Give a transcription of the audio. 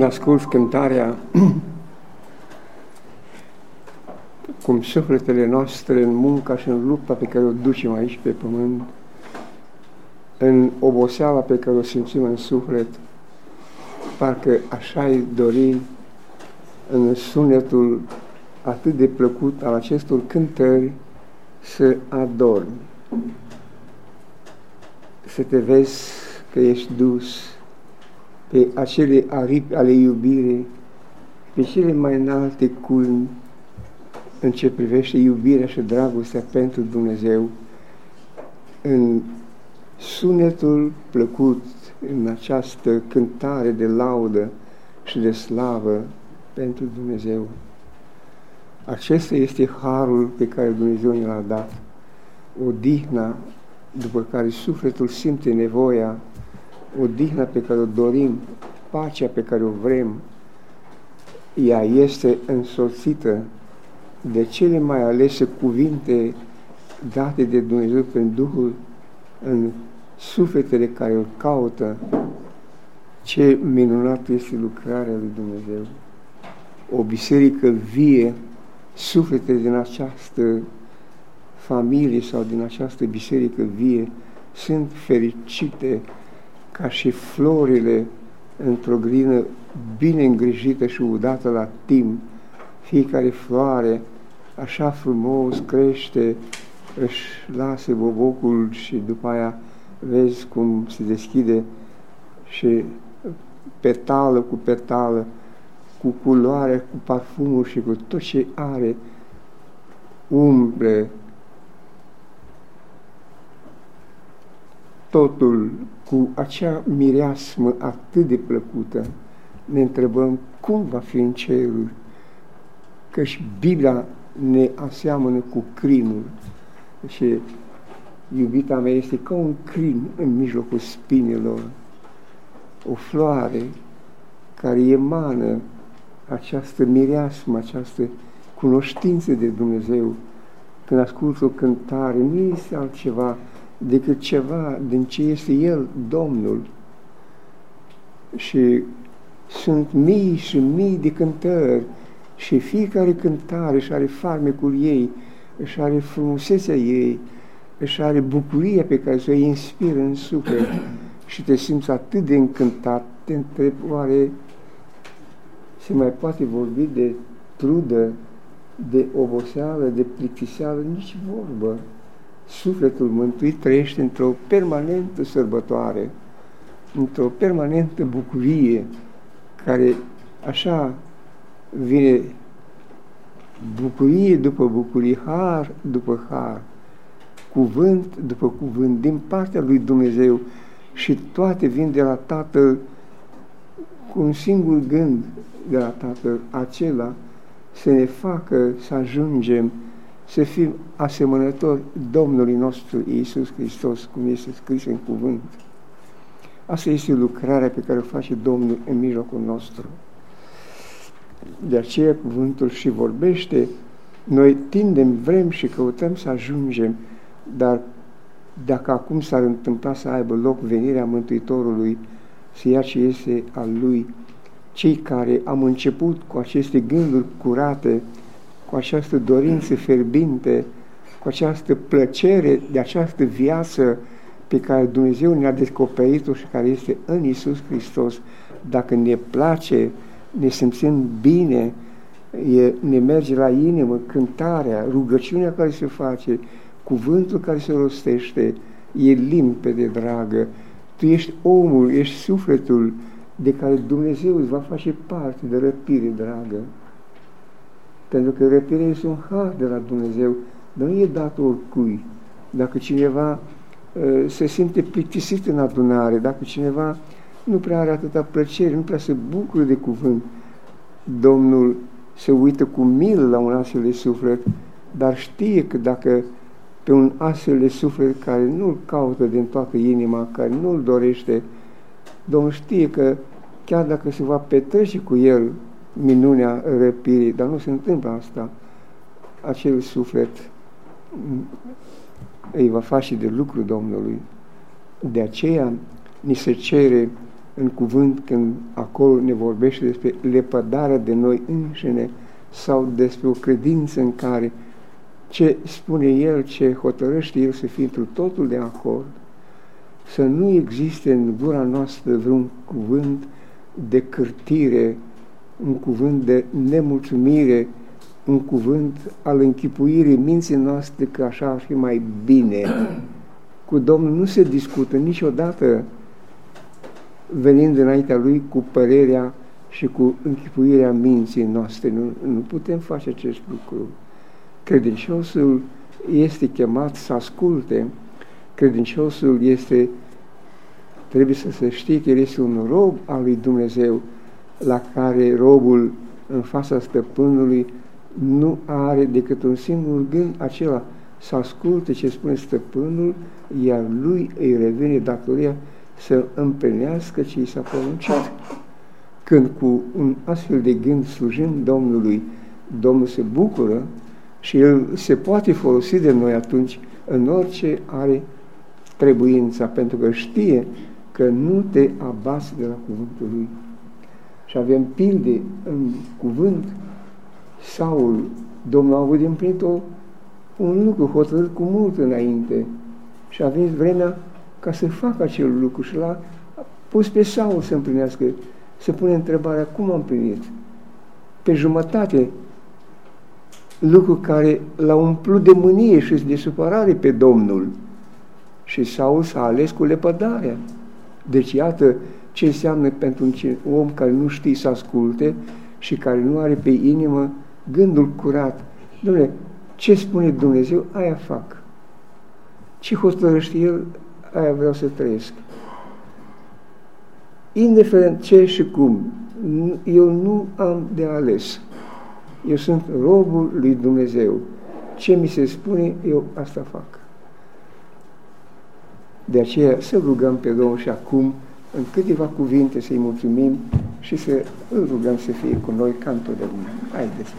Când ascult cântarea, cum sufletele noastre în munca și în lupta pe care o ducem aici pe pământ, în oboseala pe care o simțim în suflet, parcă așa ai dori în sunetul atât de plăcut al acestor cântări să adormi, să te vezi că ești dus pe acele aripi ale iubirii, pe cele mai înalte culmi în ce privește iubirea și dragostea pentru Dumnezeu, în sunetul plăcut, în această cântare de laudă și de slavă pentru Dumnezeu. Acesta este harul pe care Dumnezeu ne l-a dat, odihna după care sufletul simte nevoia odihna pe care o dorim, pacea pe care o vrem, ea este însoțită de cele mai alese cuvinte date de Dumnezeu prin Duhul în sufletele care îl caută. Ce minunat este lucrarea lui Dumnezeu! O biserică vie, sufletele din această familie sau din această biserică vie sunt fericite ca și florile într-o grină bine îngrijită și udată la timp. Fiecare floare așa frumos crește, își lasă bobocul și după aia vezi cum se deschide și petală cu petală, cu culoare, cu parfumul și cu tot ce are, umbre totul cu acea mireasmă atât de plăcută, ne întrebăm cum va fi în cerul, și Biblia ne aseamănă cu crinul și iubita mea este ca un crin în mijlocul spinelor, o floare care emană această mireasmă, această cunoștință de Dumnezeu. Când ascult o cântare, nu este altceva decât ceva din ce este El, Domnul. Și sunt mii și mii de cântări și fiecare cântare își are farmecul ei, își are frumusețea ei, își are bucuria pe care să o inspiră în suflet și te simți atât de încântat, te întreb, oare se mai poate vorbi de trudă, de oboseală, de plictiseală? Nici vorbă sufletul mântuit trăiește într-o permanentă sărbătoare, într-o permanentă bucurie, care așa vine bucurie după bucurie, har după har, cuvânt după cuvânt, din partea lui Dumnezeu și toate vin de la Tatăl cu un singur gând de la Tatăl, acela să ne facă să ajungem să fim asemănători Domnului nostru Iisus Hristos, cum este scris în cuvânt. Asta este lucrarea pe care o face Domnul în mijlocul nostru. De aceea cuvântul și vorbește, noi tindem, vrem și căutăm să ajungem, dar dacă acum s-ar întâmpla să aibă loc venirea Mântuitorului, să ia ce este al Lui, cei care am început cu aceste gânduri curate, cu această dorință ferbinte, cu această plăcere de această viață pe care Dumnezeu ne-a descoperit-o și care este în Isus Hristos, dacă ne place, ne simțim bine, e, ne merge la inimă cântarea, rugăciunea care se face, cuvântul care se rostește, e limpede, dragă. Tu ești omul, ești sufletul de care Dumnezeu îți va face parte de răpire, dragă. Pentru că răpirea este un har de la Dumnezeu, dar nu e dat oricui. Dacă cineva uh, se simte plictisit în adunare, dacă cineva nu prea are atâta plăcere, nu prea se bucură de cuvânt, Domnul se uită cu milă la un astfel de suflet, dar știe că dacă pe un astfel de suflet care nu-L caută din toată inima, care nu-L dorește, Domnul știe că chiar dacă se va petrece cu el minunea răpirii, dar nu se întâmplă asta. Acel suflet îi va face de lucru Domnului. De aceea ni se cere în cuvânt când acolo ne vorbește despre lepădarea de noi înșine sau despre o credință în care ce spune El, ce hotărăște El să fie într totul de acord, să nu existe în gura noastră vreun cuvânt de cârtire, un cuvânt de nemulțumire, un cuvânt al închipuirii minții noastre că așa ar fi mai bine. Cu Domnul nu se discută niciodată venind înaintea Lui cu părerea și cu închipuirea minții noastre. Nu, nu putem face acest lucru. Credinciosul este chemat să asculte, credinciosul este, trebuie să se știe că el este un rob al lui Dumnezeu, la care robul în fața stăpânului nu are decât un singur gând, acela să asculte ce spune stăpânul, iar lui îi revine datoria să împlinească ce i s-a poruncit. Când cu un astfel de gând slujim Domnului, Domnul se bucură și El se poate folosi de noi atunci în orice are trebuința, pentru că știe că nu te abați de la cuvântul Lui. Și avem pilde în cuvânt. Saul, Domnul a avut din plinit un lucru hotărât cu mult înainte și a venit vremea ca să facă acel lucru și l-a pus pe Saul să împlinească, să pune întrebarea cum am împlinit. Pe jumătate, lucru care l-a umplut de mânie și de supărare pe Domnul. Și Saul s-a ales cu lepădarea. Deci iată ce înseamnă pentru un om care nu știe să asculte și care nu are pe inimă gândul curat. Dom'le, ce spune Dumnezeu, aia fac. Ce hotărăște El, aia vreau să trăiesc. Indiferent ce și cum, eu nu am de ales. Eu sunt robul lui Dumnezeu. Ce mi se spune, eu asta fac. De aceea să rugăm pe Domnul și acum, în câteva cuvinte, să-i mulțumim și să îl rugăm să fie cu noi ca întotdeauna. Haideți!